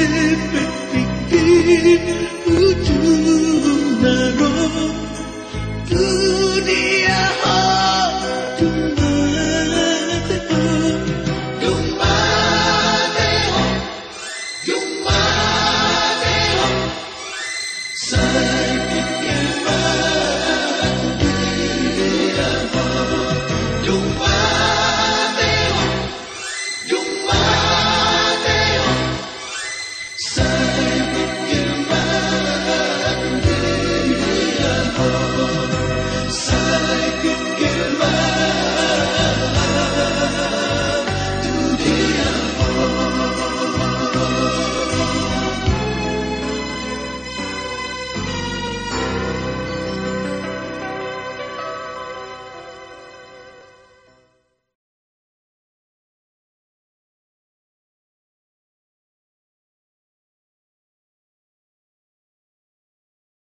cepet pikir ujung naro